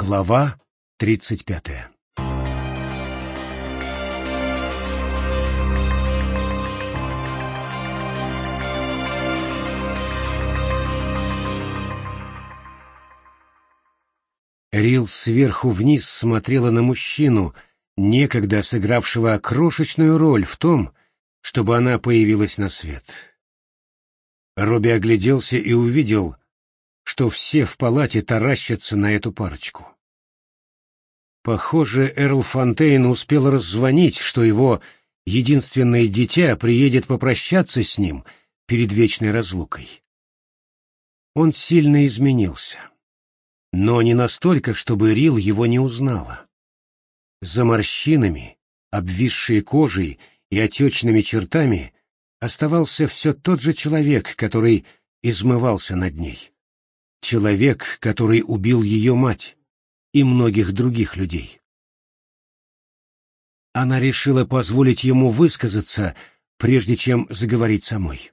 Глава тридцать пятая Рил сверху вниз смотрела на мужчину, некогда сыгравшего крошечную роль в том, чтобы она появилась на свет. Робби огляделся и увидел, что все в палате таращатся на эту парочку. Похоже, Эрл Фонтейн успел раззвонить, что его единственное дитя приедет попрощаться с ним перед вечной разлукой. Он сильно изменился, но не настолько, чтобы Рил его не узнала. За морщинами, обвисшей кожей и отечными чертами оставался все тот же человек, который измывался над ней. Человек, который убил ее мать и многих других людей. Она решила позволить ему высказаться, прежде чем заговорить самой.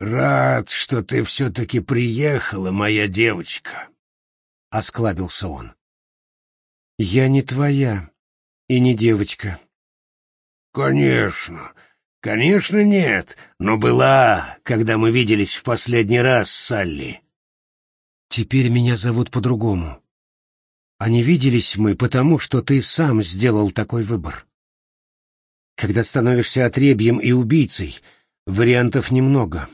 «Рад, что ты все-таки приехала, моя девочка», — осклабился он. «Я не твоя и не девочка». «Конечно, конечно нет, но была, когда мы виделись в последний раз, Салли». Теперь меня зовут по-другому. А не виделись мы потому, что ты сам сделал такой выбор. Когда становишься отребьем и убийцей, вариантов немного.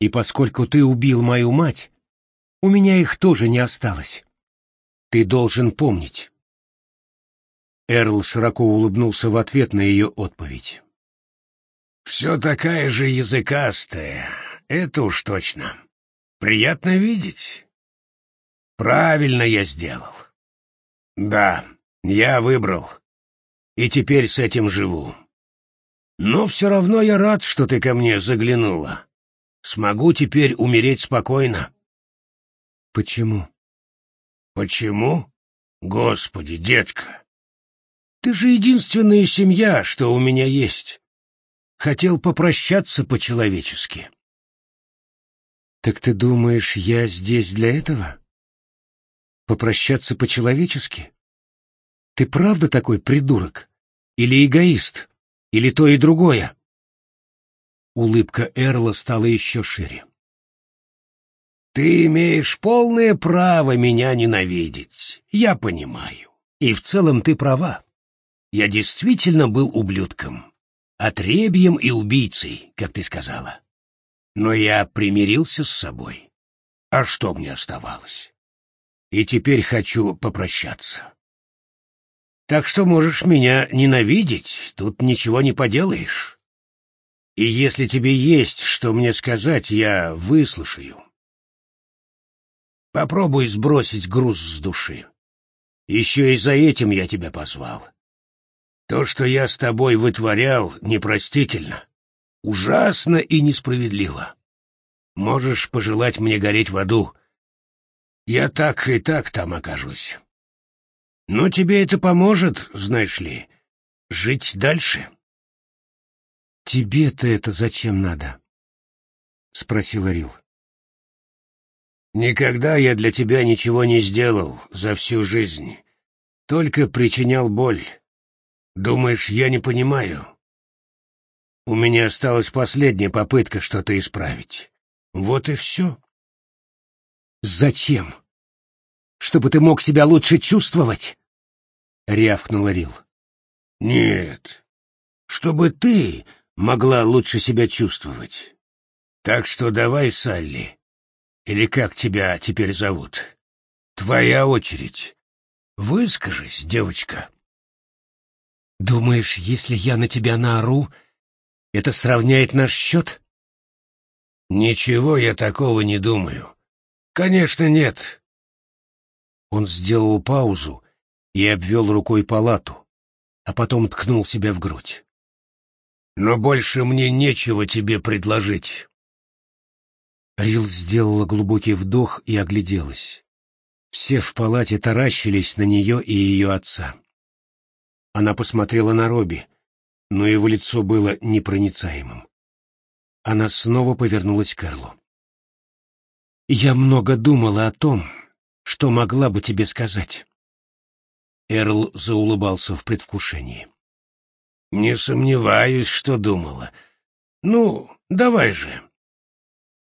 И поскольку ты убил мою мать, у меня их тоже не осталось. Ты должен помнить. Эрл широко улыбнулся в ответ на ее отповедь. «Все такая же языкастая, это уж точно. Приятно видеть. Правильно я сделал. Да, я выбрал. И теперь с этим живу. Но все равно я рад, что ты ко мне заглянула. Смогу теперь умереть спокойно. Почему? Почему? Господи, детка. Ты же единственная семья, что у меня есть. Хотел попрощаться по-человечески. Так ты думаешь, я здесь для этого? Попрощаться по-человечески? Ты правда такой придурок? Или эгоист? Или то и другое? Улыбка Эрла стала еще шире. Ты имеешь полное право меня ненавидеть. Я понимаю. И в целом ты права. Я действительно был ублюдком. Отребьем и убийцей, как ты сказала. Но я примирился с собой. А что мне оставалось? И теперь хочу попрощаться. Так что можешь меня ненавидеть, тут ничего не поделаешь. И если тебе есть что мне сказать, я выслушаю. Попробуй сбросить груз с души. Еще и за этим я тебя позвал. То, что я с тобой вытворял, непростительно. Ужасно и несправедливо. Можешь пожелать мне гореть в аду. Я так и так там окажусь. Но тебе это поможет, знаешь ли, жить дальше. Тебе-то это зачем надо? спросил Рил. Никогда я для тебя ничего не сделал за всю жизнь, только причинял боль. Думаешь, я не понимаю? У меня осталась последняя попытка что-то исправить. Вот и все. Зачем? Чтобы ты мог себя лучше чувствовать? Рявкнул Рил. Нет. Чтобы ты могла лучше себя чувствовать. Так что давай, Салли. Или как тебя теперь зовут? Твоя очередь. Выскажись, девочка. Думаешь, если я на тебя наору, это сравняет наш счет? Ничего я такого не думаю. Конечно, нет. Он сделал паузу и обвел рукой палату, а потом ткнул себя в грудь. Но больше мне нечего тебе предложить. Рил сделала глубокий вдох и огляделась. Все в палате таращились на нее и ее отца. Она посмотрела на Робби, но его лицо было непроницаемым. Она снова повернулась к Эрлу. «Я много думала о том, что могла бы тебе сказать. Эрл заулыбался в предвкушении. Не сомневаюсь, что думала. Ну, давай же.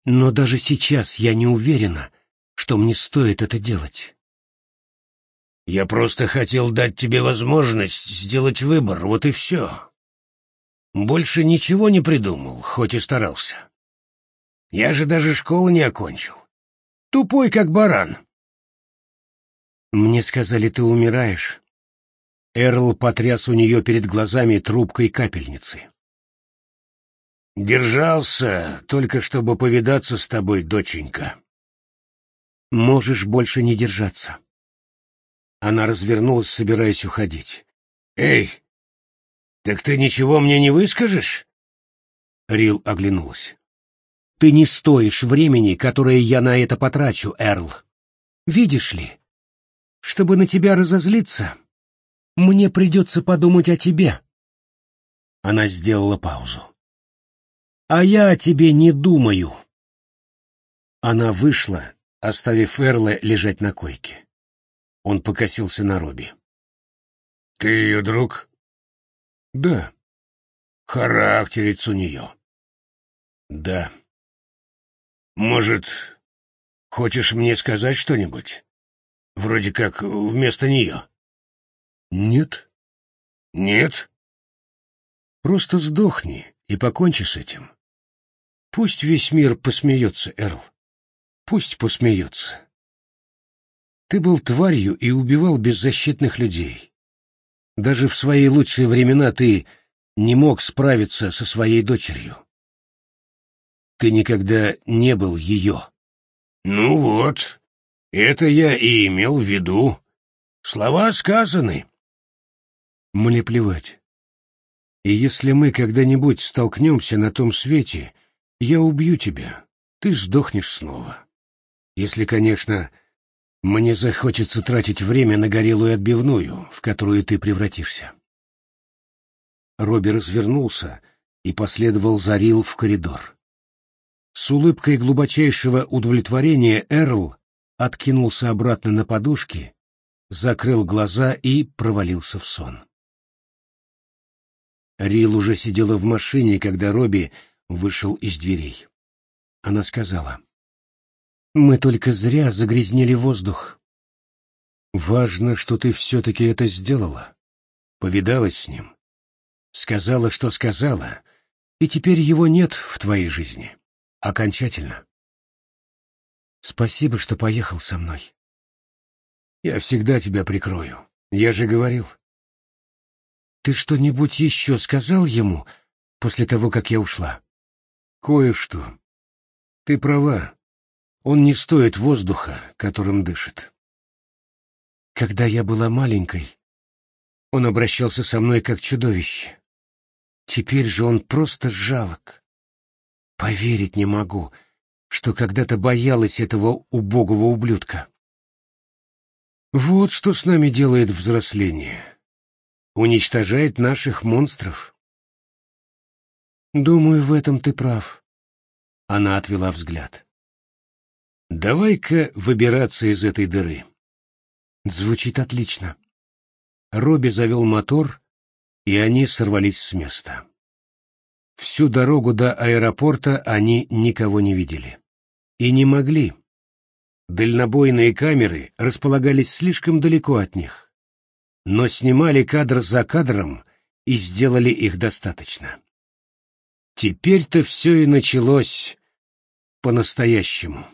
Но даже сейчас я не уверена, что мне стоит это делать. Я просто хотел дать тебе возможность сделать выбор, вот и все. Больше ничего не придумал, хоть и старался. Я же даже школу не окончил. Тупой, как баран. Мне сказали, ты умираешь. Эрл потряс у нее перед глазами трубкой капельницы. Держался, только чтобы повидаться с тобой, доченька. Можешь больше не держаться. Она развернулась, собираясь уходить. Эй, так ты ничего мне не выскажешь? Рил оглянулась. Ты не стоишь времени, которое я на это потрачу, Эрл. Видишь ли, чтобы на тебя разозлиться, мне придется подумать о тебе. Она сделала паузу. А я о тебе не думаю. Она вышла, оставив Эрла лежать на койке. Он покосился на Робби. «Ты ее друг?» «Да». «Характерец у нее?» «Да». «Может, хочешь мне сказать что-нибудь? Вроде как вместо нее?» «Нет». «Нет?» «Просто сдохни и покончи с этим. Пусть весь мир посмеется, Эрл. Пусть посмеется. Ты был тварью и убивал беззащитных людей. Даже в свои лучшие времена ты не мог справиться со своей дочерью. Ты никогда не был ее. Ну вот, это я и имел в виду. Слова сказаны. Мне плевать. И если мы когда-нибудь столкнемся на том свете, я убью тебя, ты сдохнешь снова. Если, конечно, мне захочется тратить время на горелую отбивную, в которую ты превратишься. Робби развернулся и последовал за Рил в коридор. С улыбкой глубочайшего удовлетворения Эрл откинулся обратно на подушки, закрыл глаза и провалился в сон. Рил уже сидела в машине, когда Робби вышел из дверей. Она сказала, «Мы только зря загрязнили воздух. Важно, что ты все-таки это сделала. Повидалась с ним. Сказала, что сказала, и теперь его нет в твоей жизни. Окончательно. Спасибо, что поехал со мной. Я всегда тебя прикрою. Я же говорил. Ты что-нибудь еще сказал ему после того, как я ушла? Кое-что. Ты права. Он не стоит воздуха, которым дышит. Когда я была маленькой, он обращался со мной как чудовище. Теперь же он просто жалок. Поверить не могу, что когда-то боялась этого убогого ублюдка. Вот что с нами делает взросление. Уничтожает наших монстров. Думаю, в этом ты прав. Она отвела взгляд. Давай-ка выбираться из этой дыры. Звучит отлично. Робби завел мотор, и они сорвались с места. Всю дорогу до аэропорта они никого не видели. И не могли. Дальнобойные камеры располагались слишком далеко от них. Но снимали кадр за кадром и сделали их достаточно. Теперь-то все и началось по-настоящему.